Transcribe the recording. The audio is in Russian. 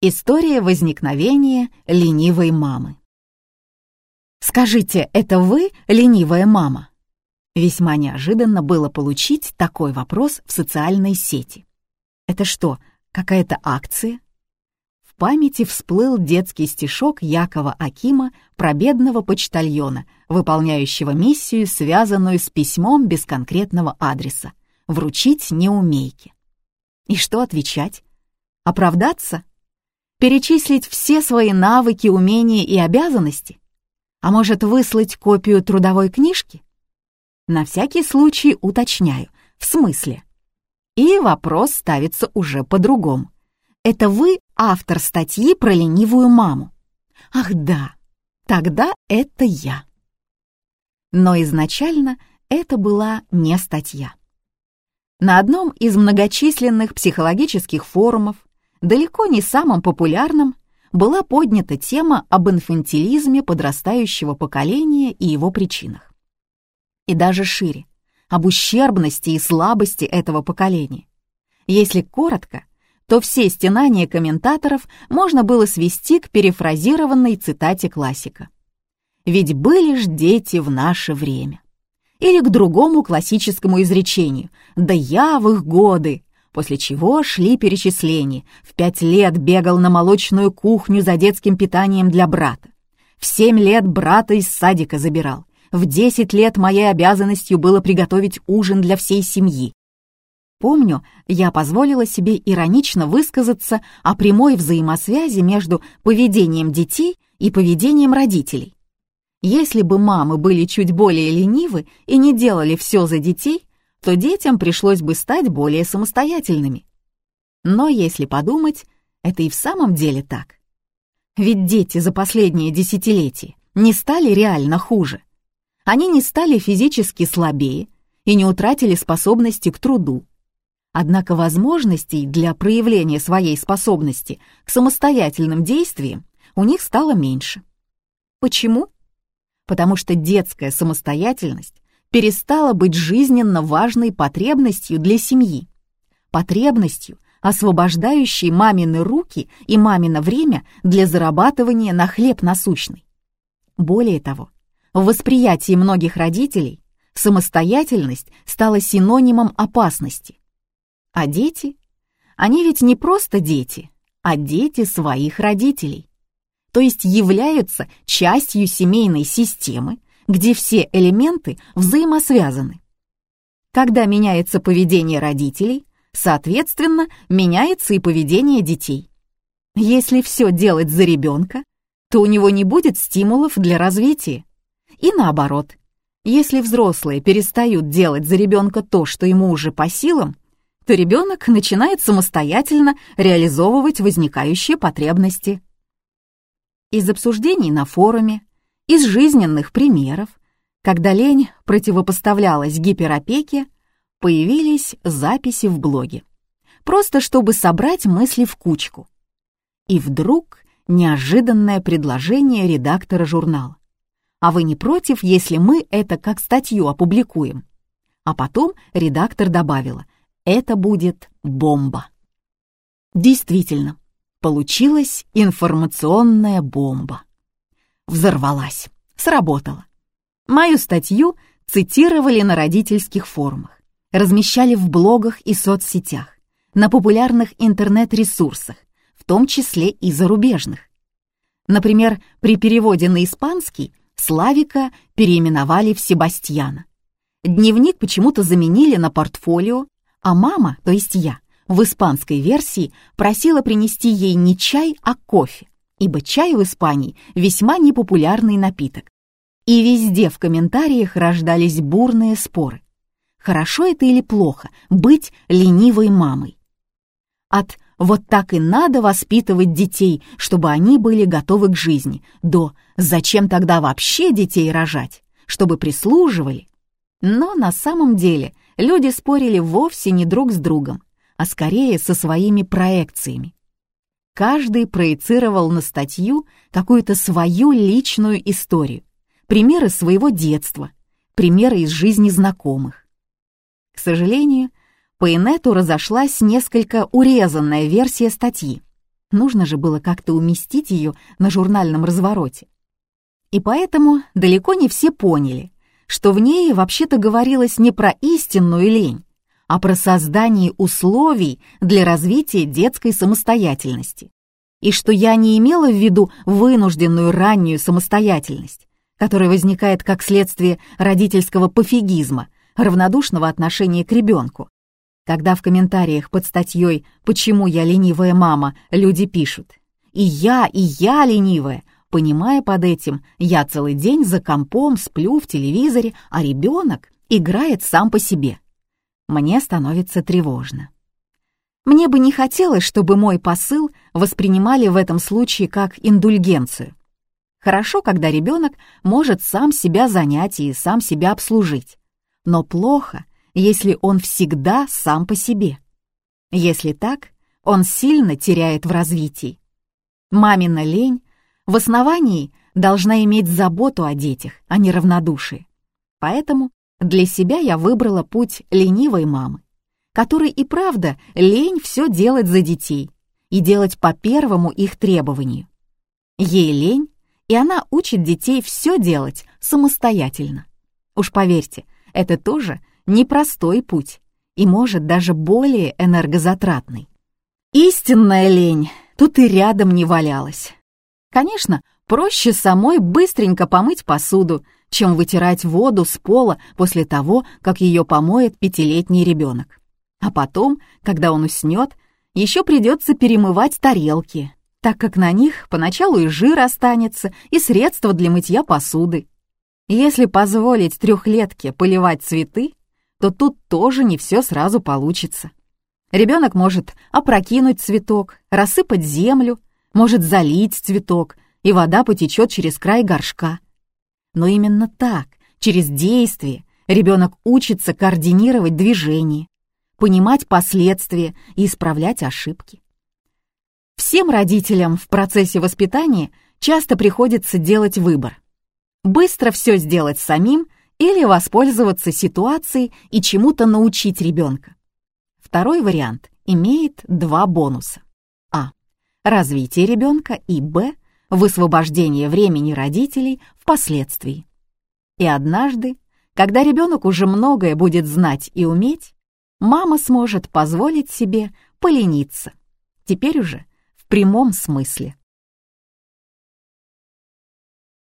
История возникновения ленивой мамы. Скажите, это вы ленивая мама? Весьма неожиданно было получить такой вопрос в социальной сети. Это что, какая-то акция? В памяти всплыл детский стишок Якова Акима про бедного почтальона, выполняющего миссию, связанную с письмом без конкретного адреса. Вручить неумейки. И что отвечать? Оправдаться? Перечислить все свои навыки, умения и обязанности? А может, выслать копию трудовой книжки? На всякий случай уточняю, в смысле? И вопрос ставится уже по-другому. Это вы автор статьи про ленивую маму? Ах да, тогда это я. Но изначально это была не статья. На одном из многочисленных психологических форумов далеко не самым популярным, была поднята тема об инфантилизме подрастающего поколения и его причинах. И даже шире, об ущербности и слабости этого поколения. Если коротко, то все стенания комментаторов можно было свести к перефразированной цитате классика. «Ведь были ж дети в наше время». Или к другому классическому изречению «Да я в их годы», после чего шли перечисления. В пять лет бегал на молочную кухню за детским питанием для брата. В семь лет брата из садика забирал. В десять лет моей обязанностью было приготовить ужин для всей семьи. Помню, я позволила себе иронично высказаться о прямой взаимосвязи между поведением детей и поведением родителей. Если бы мамы были чуть более ленивы и не делали все за детей, то детям пришлось бы стать более самостоятельными. Но если подумать, это и в самом деле так. Ведь дети за последние десятилетия не стали реально хуже. Они не стали физически слабее и не утратили способности к труду. Однако возможностей для проявления своей способности к самостоятельным действиям у них стало меньше. Почему? Потому что детская самостоятельность перестала быть жизненно важной потребностью для семьи. Потребностью, освобождающей мамины руки и мамино время для зарабатывания на хлеб насущный. Более того, в восприятии многих родителей самостоятельность стала синонимом опасности. А дети? Они ведь не просто дети, а дети своих родителей. То есть являются частью семейной системы, где все элементы взаимосвязаны. Когда меняется поведение родителей, соответственно, меняется и поведение детей. Если все делать за ребенка, то у него не будет стимулов для развития. И наоборот, если взрослые перестают делать за ребенка то, что ему уже по силам, то ребенок начинает самостоятельно реализовывать возникающие потребности. Из обсуждений на форуме из жизненных примеров, когда лень противопоставлялась гиперопеке, появились записи в блоге, просто чтобы собрать мысли в кучку. И вдруг неожиданное предложение редактора журнала. А вы не против, если мы это как статью опубликуем? А потом редактор добавила, это будет бомба. Действительно, получилась информационная бомба взорвалась. Сработало. Мою статью цитировали на родительских форумах, размещали в блогах и соцсетях, на популярных интернет-ресурсах, в том числе и зарубежных. Например, при переводе на испанский Славика переименовали в Себастьяна. Дневник почему-то заменили на портфолио, а мама, то есть я, в испанской версии просила принести ей не чай, а кофе ибо чай в Испании весьма непопулярный напиток. И везде в комментариях рождались бурные споры. Хорошо это или плохо быть ленивой мамой? От «вот так и надо воспитывать детей, чтобы они были готовы к жизни» до «зачем тогда вообще детей рожать, чтобы прислуживали?» Но на самом деле люди спорили вовсе не друг с другом, а скорее со своими проекциями. Каждый проецировал на статью какую-то свою личную историю, примеры своего детства, примеры из жизни знакомых. К сожалению, по инету разошлась несколько урезанная версия статьи. Нужно же было как-то уместить ее на журнальном развороте. И поэтому далеко не все поняли, что в ней вообще-то говорилось не про истинную лень, а про создание условий для развития детской самостоятельности. И что я не имела в виду вынужденную раннюю самостоятельность, которая возникает как следствие родительского пофигизма, равнодушного отношения к ребенку. Когда в комментариях под статьей «Почему я ленивая мама» люди пишут «И я, и я ленивая», понимая под этим, я целый день за компом сплю в телевизоре, а ребенок играет сам по себе. Мне становится тревожно. Мне бы не хотелось, чтобы мой посыл воспринимали в этом случае как индульгенцию. Хорошо, когда ребенок может сам себя занять и сам себя обслужить. Но плохо, если он всегда сам по себе. Если так, он сильно теряет в развитии. Мамина лень в основании должна иметь заботу о детях, а не равнодушие. Поэтому для себя я выбрала путь ленивой мамы, которой и правда лень все делать за детей и делать по первому их требованию. Ей лень, и она учит детей все делать самостоятельно. Уж поверьте, это тоже непростой путь и может даже более энергозатратный. Истинная лень тут и рядом не валялась. Конечно, проще самой быстренько помыть посуду, чем вытирать воду с пола после того, как ее помоет пятилетний ребенок. А потом, когда он уснет, еще придется перемывать тарелки, так как на них поначалу и жир останется, и средства для мытья посуды. Если позволить трехлетке поливать цветы, то тут тоже не все сразу получится. Ребенок может опрокинуть цветок, рассыпать землю, может залить цветок, и вода потечет через край горшка. Но именно так, через действие, ребенок учится координировать движение, понимать последствия и исправлять ошибки. Всем родителям в процессе воспитания часто приходится делать выбор. Быстро все сделать самим или воспользоваться ситуацией и чему-то научить ребенка. Второй вариант имеет два бонуса развитие ребенка и б. Высвобождение времени родителей впоследствии. И однажды, когда ребенок уже многое будет знать и уметь, мама сможет позволить себе полениться. Теперь уже в прямом смысле.